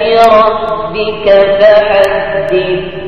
ربك فحدث.